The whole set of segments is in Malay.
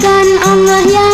Melainkan Allah yang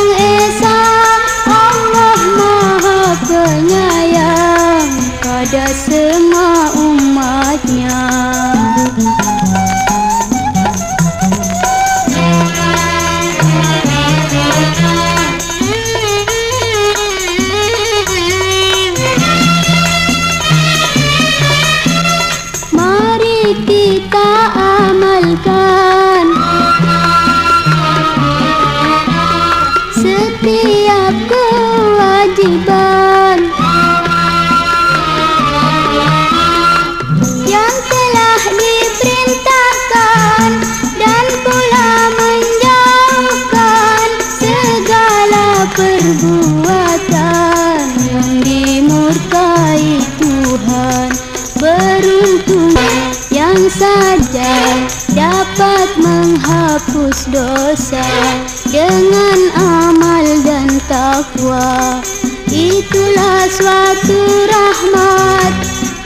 takwa. Itulah suatu rahmat,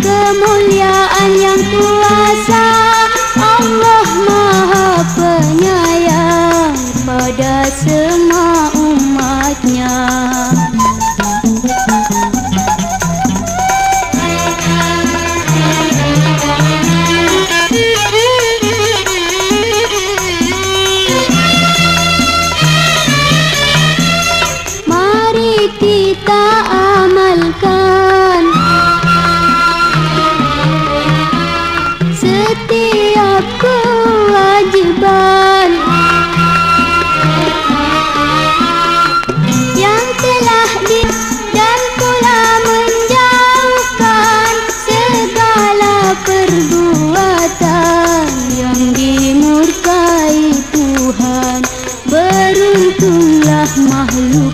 kemuliaan yang kuasa.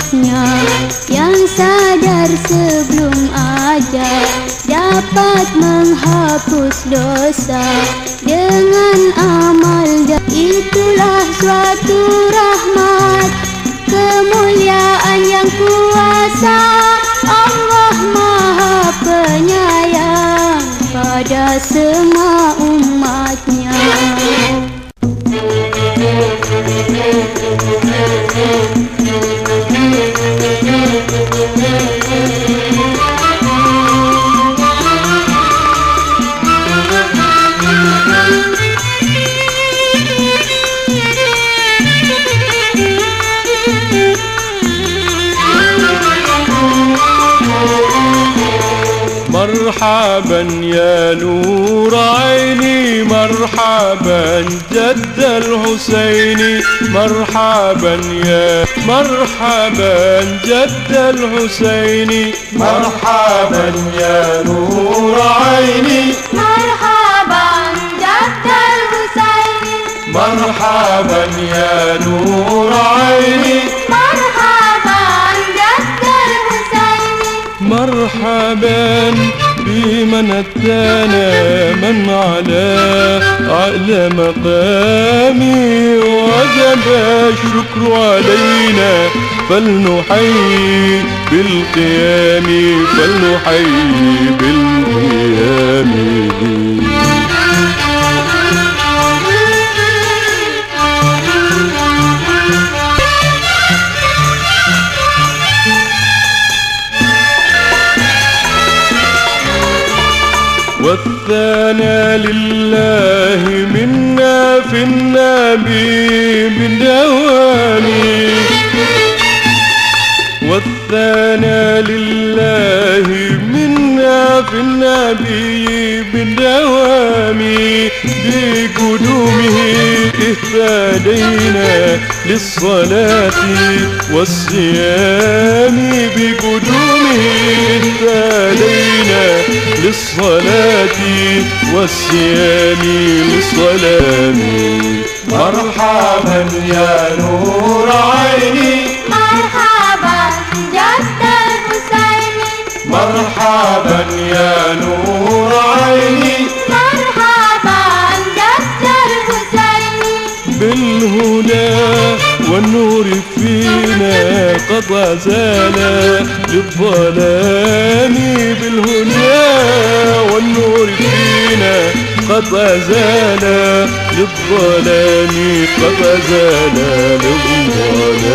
Makhluknya yang sadar sebelum ajal dapat menghapus dosa dengan amal dan itulah suatu rahmat kemuliaan yang kuasa Allah Maha Penyayang pada semua umatnya. مرحبا يا نور عيني مرحبا جد الحسين مرحبا يا مرحبا جد الحسين مرحبا يا نور عيني. مرحبا جد الحسين. مرحبا يا نور عيني. مرحبا جد الحسين. مرحبا. بمن اتانا من على أعلى مقامي وجب الشكر علينا فلنحيي بالقيام فلنحيي بالقيام. والثنى لله منا في النبي بدوامي والثنى لله منا في النبي بدوامي بقدومه اهتدينا للصلاة والصيام بقدومه اهتدينا للصلاة والصيام للصلاة. مرحبا يا نور عيني. مرحبا جد الحسين مرحبا يا نور عيني. والنور فينا قد زال للظلام بالهدى والنور فينا قد زال للظلام قد زال للظلام.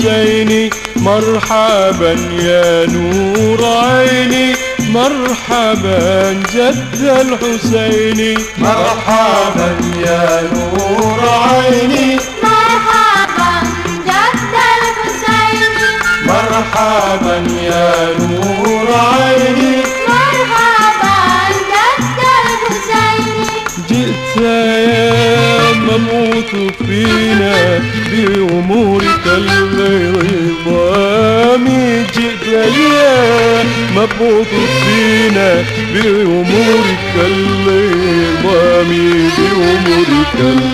الحسين مرحبا يا نور عيني مرحبا جد الحسين. مرحبا يا نور عيني. مرحبا جد الحسين. مرحبا يا نور عيني. مرحبا جد الحسين. جئت يا مموت فينا بأمورك العظام جئت يا مبعوث فينا بأمورك العظام بأمورك العظام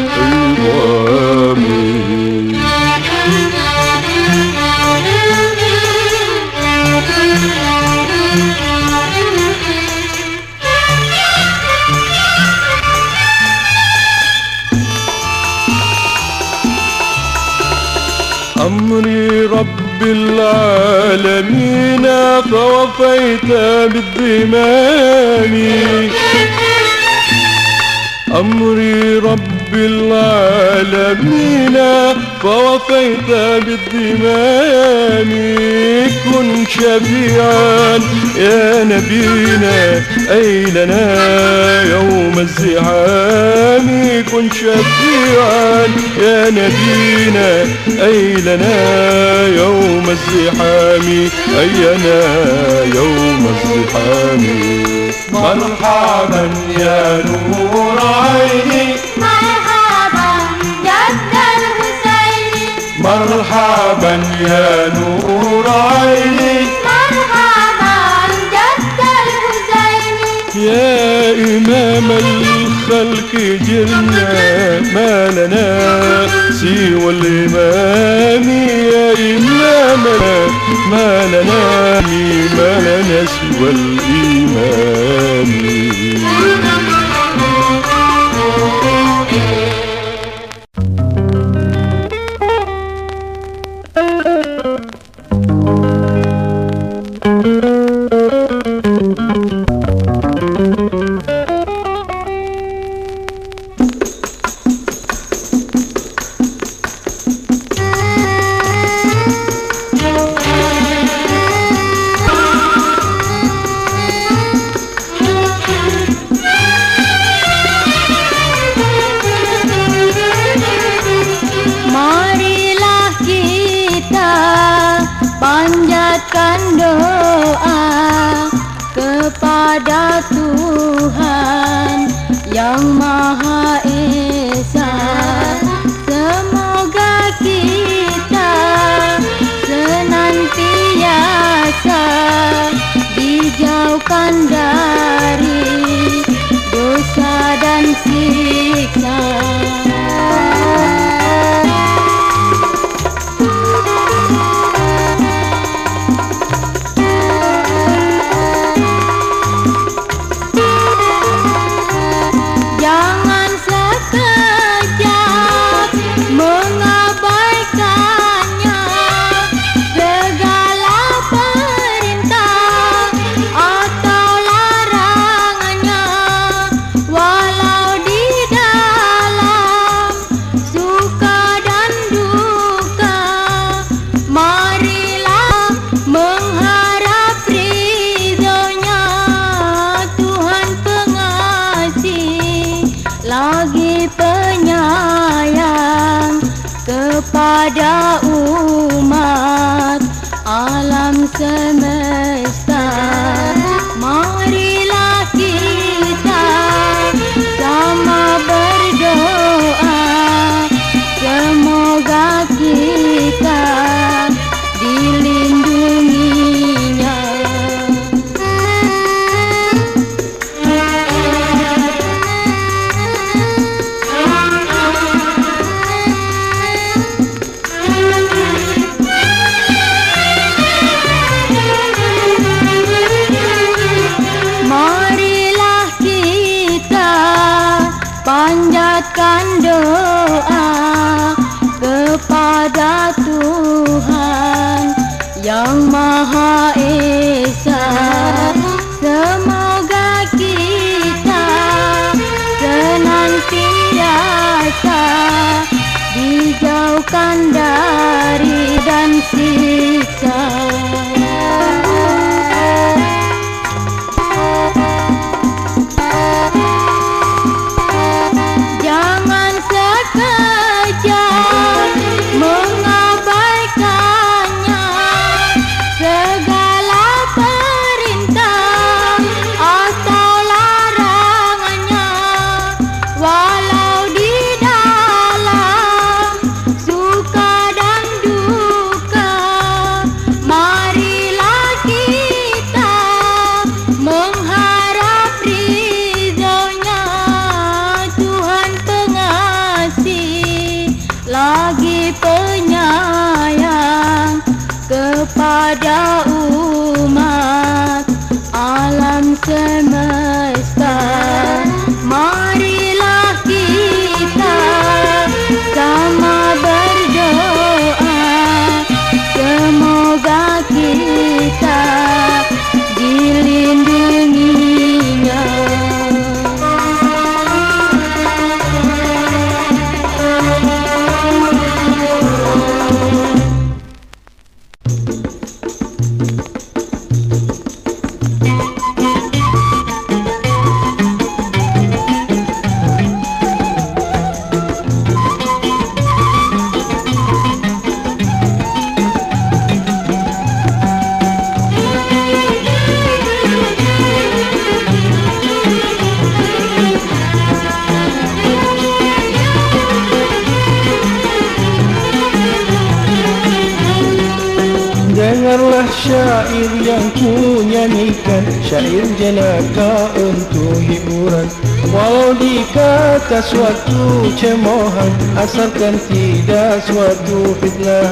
بالذمام أمري رب العالمين فوفيت بالذمام كن شفيعا يا نبينا أي لنا يوم الزحام كن شفيعا يا نبينا؟ أي لنا يوم الزحام أينا يوم الزحام مرحبا يا نور عيني. مرحبا جد الحسين. مرحبا يا نور عيني. يا إمام الخلق جرنا ما لنا سوى الإمام يا إمامنا ما لنا ما لنا سوى الإمام. kandari dan syair yang ku nyanyikan Syair jenaka untuk hiburan. Walau dikata suatu cemohan Asalkan tidak suatu fitnah.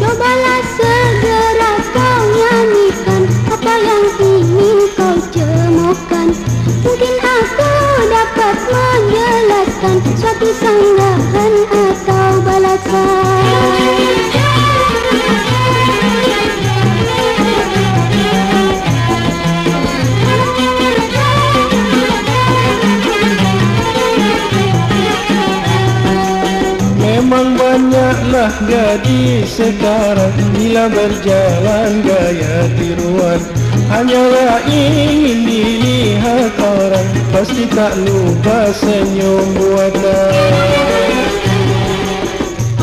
Cobalah segera kau nyanyikan apa yang ingin kau cemohkan. Mungkin aku dapat menjelaskan suatu sanggahan atau Memang banyaklah gadis sekarang. Bila berjalan gaya tiruan Hanyalah ingin dilihat orang. Pasti tak lupa senyum buatan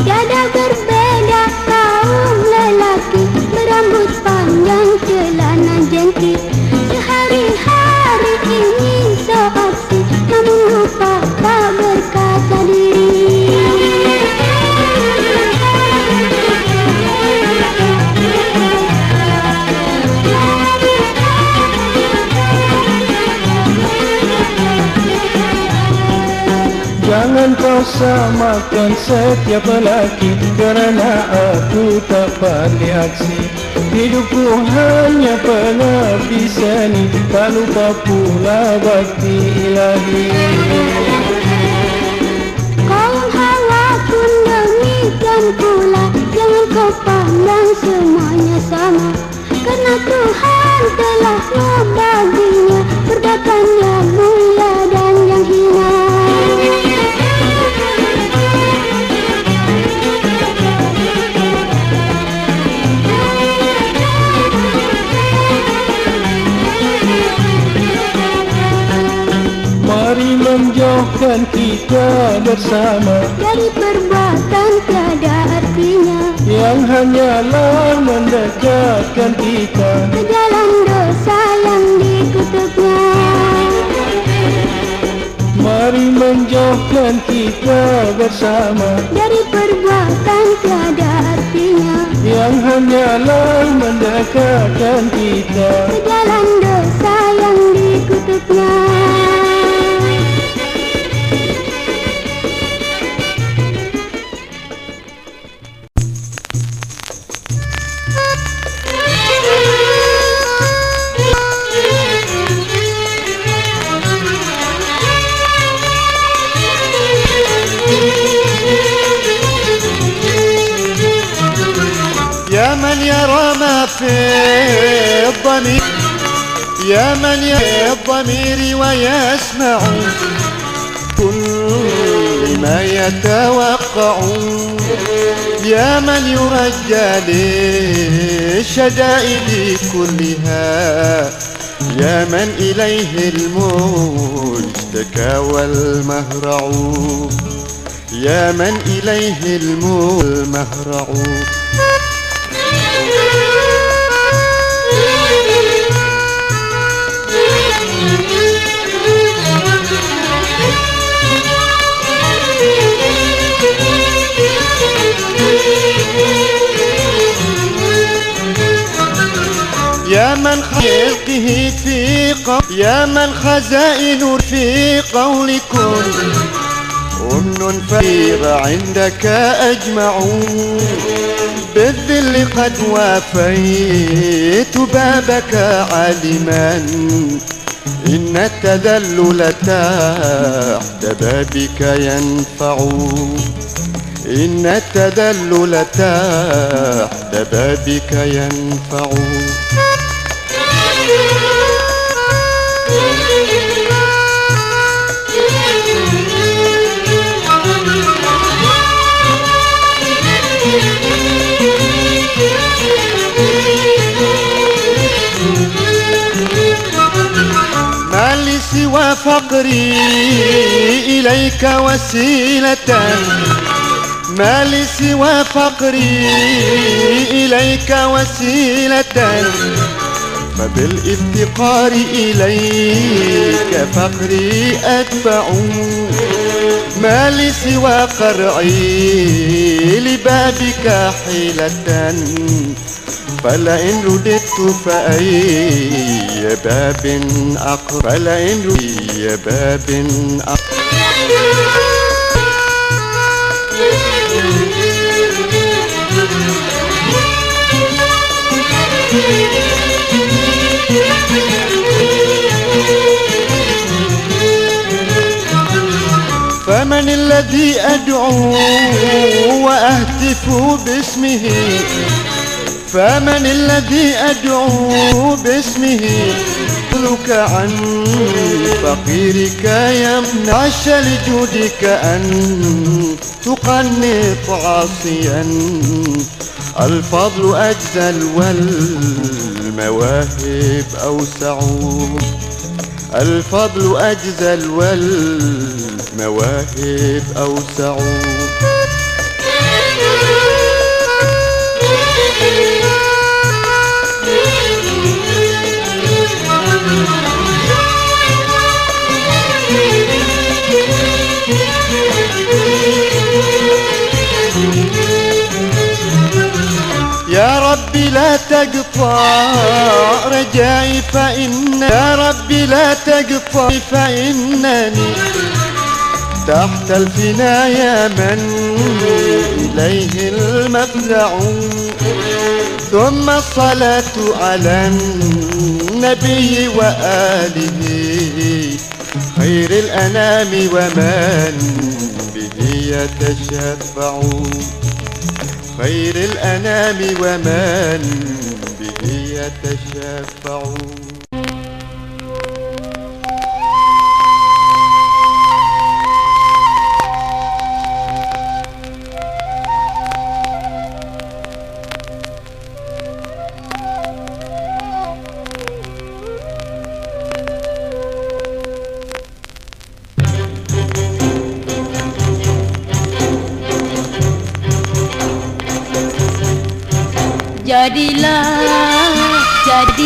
Tiada berbeda kaum lelaki. Berambut panjang celana jengki Sehari-hari ingin seaksi Namun lupa tak berkata samakan setiap lelaki. Kerana aku tak pandai aksi. Hidupku hanya pengabdi seni. Tak lupa pula bakti ilahi. Kaum hawa pun demikian pula. Jangan kau pandang semuanya sama. Karena Tuhan telah membaginya. Perbuatan bersama. Dari perbuatan tiada artinya. Yang hanyalah mendekatkan kita. Ke jalan dosa yang dikutuknya Mari menjauhkan kita bersama. Dari perbuatan tiada artinya. Yang hanyalah mendekatkan kita. Ke jalan dosa yang dikutuknya يرى في الضمير يا من يرى الضمير ويسمع. كل ما يتوقع يا من يرجى للشدائد كلها. يا من إليه المشتكى والمهرع. يا من إليه المهرع. من خلقه في قول يا من خزائن في قولكم أمن فيض عندك أجمع بالذل قد وافيت بابك عالما. إن التذلل تحت بابك ينفع. إن التذلل تحت بابك ينفع. فقري إليك وسيلة ما لي سوى فقري إليك وسيلة فبالافتقار إليك فقري أتبع ما لي سوى قرعي لبابك حيلة فلئن رددت فأي باب أقرب. فلئن رددت باب أقرب. فمن الذي أدعو وأهتف باسمه فمن الذي أدعو باسمه؟ لك عن فقيرك يمنعش لجودك أن تقنط عاصيا. الفضل أجزل والمواهب أوسع. الفضل أجزل والمواهب أوسع. يا ربي لا تقطع رجائي فإن يا ربي لا تقطع فإنني تحت الفنايا من إليه المفزع ثم الصلاة على النبي وآله خير الأنام ومن به يتشفع. خير الأنام ومن به يتشفع.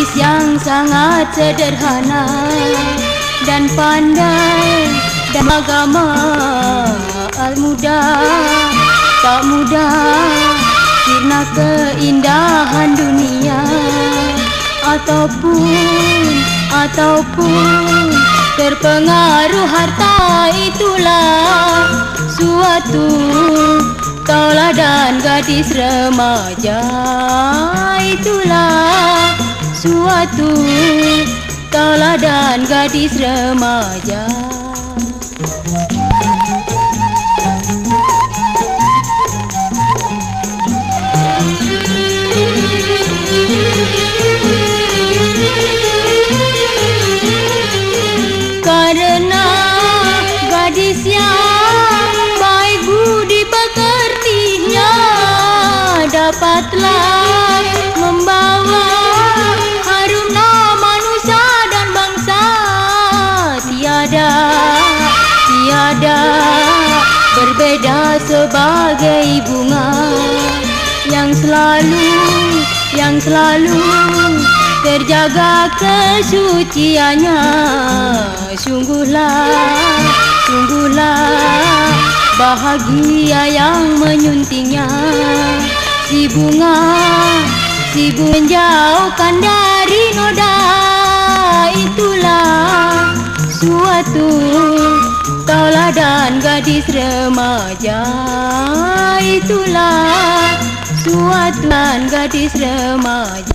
Gadis yang sangat sederhana dan pandai dan agama al-muda. Tak mudah karena keindahan dunia ataupun ataupun terpengaruh harta itulah suatu Tauladan gadis remaja. Itulah suatu tauladan gadis remaja yang selalu terjaga kesuciannya. Sungguhlah sungguhlah bahagia yang menyuntingnya. Si bunga si menjauhkan dari noda itulah suatu tauladan gadis remaja. Itulah suatu gadis remaja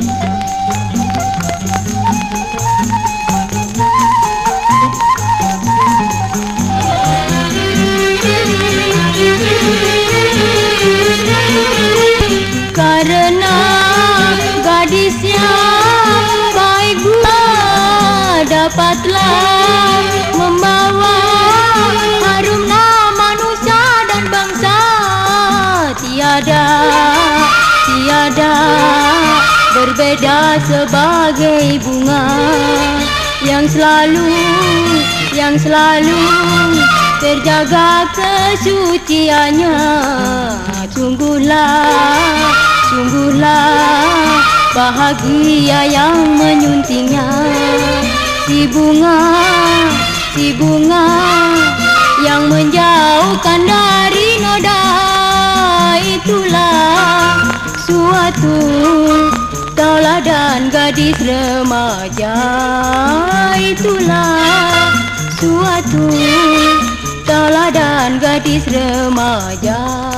Karena gadisnya baik gua dapatlah berbeda sebagai bunga. Yang selalu yang selalu terjaga kesuciannya. Sungguhlah sungguhlah bahagia yang menyuntingnya. Si bunga si bunga yang menjauhkan dari noda. Itulah suatu tauladan gadis remaja. Itulah suatu tauladan gadis remaja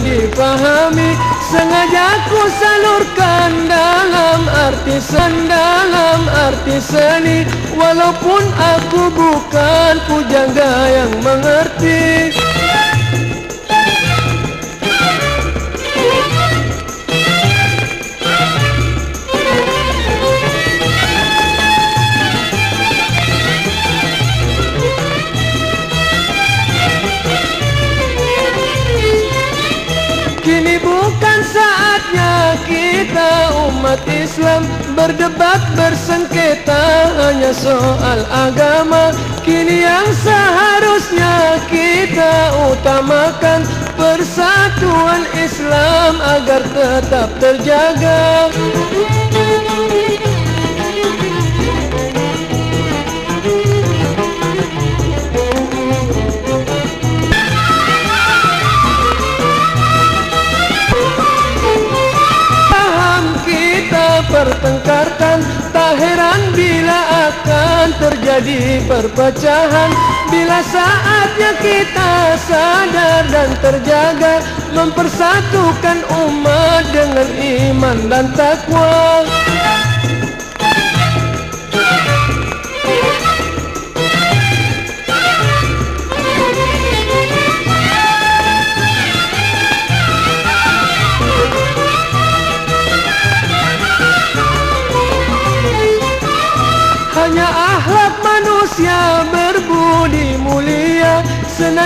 dipahami Sengaja ku salurkan dalam arti dalam arti seni. Walaupun aku bukan pujangga yang mengerti Islam Berdebat bersengketa hanya soal agama. Kini yang seharusnya kita utamakan Persatuan Islam agar tetap terjaga kita pertengkarkan Tak heran bila akan terjadi perpecahan. Bila saatnya kita sadar dan terjaga Mempersatukan umat dengan iman dan takwa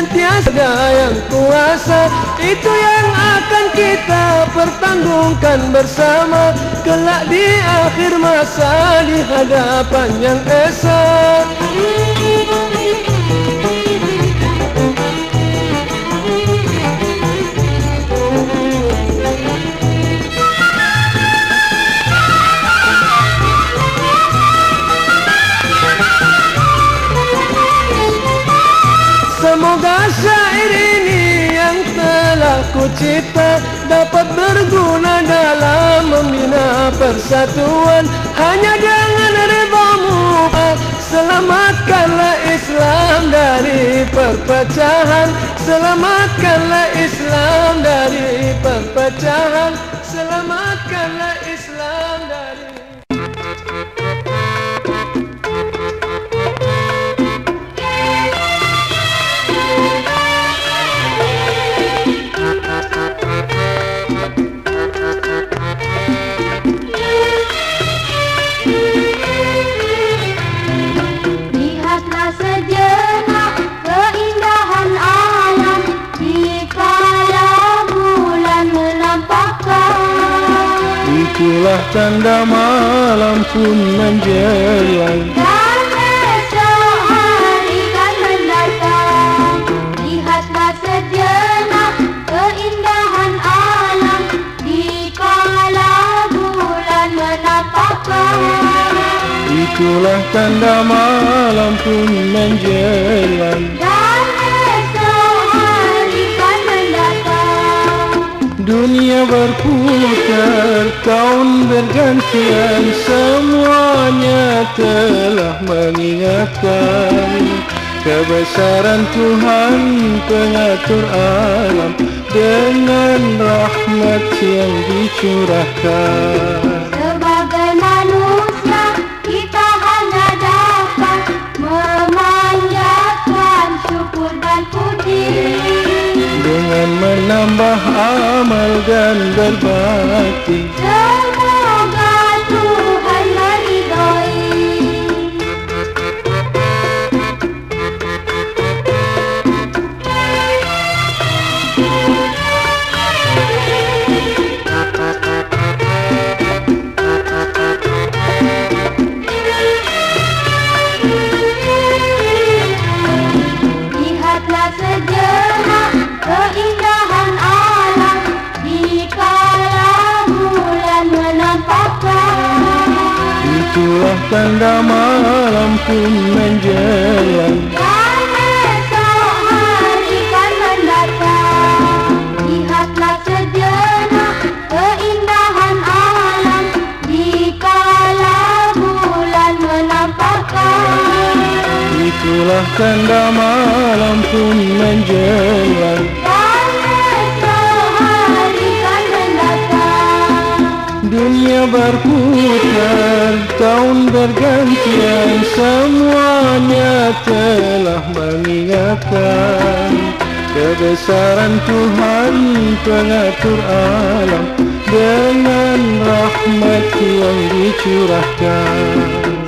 Senantiasa yang kuasa Itu yang akan kita pertanggungkan bersama. Kelak di akhir masa di hadapan yang esa Dapat berguna dalam membina persatuan. Hanya dengan ribamu Selamatkanlah Islam dari perpecahan. Selamatkanlah Islam dari perpecahan tanda malam pun menjelang. Dan esok hari kan mendatang Lihatlah sejenak keindahan alam Di kala bulan menampakkan Itulah tanda malam pun menjelang. Dan esok hari kan mendatang. Dunia berputar, tahun bergantian Semuanya telah mengingatkan Kebesaran Tuhan pengatur alam Dengan rahmat yang dicurahkan. Sebagai manusia kita hanya dapat memanjatkan syukur dan puji. Dengan menambah amal dan berbakti tanda malam pun menjelang. Itulah tanda malam pun menjelang. Dan hari kan mendatang. Dunia berputar tahun bergantian Semuanya telah mengingatkan Kebesaran Tuhan pengatur alam Dengan rahmat yang dicurahkan.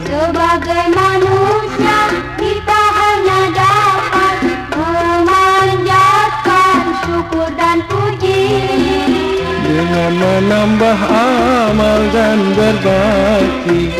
Sebagai manusia kita hanya dapat memanjatkan syukur dan puji. Dengan menambah amal dan berbakti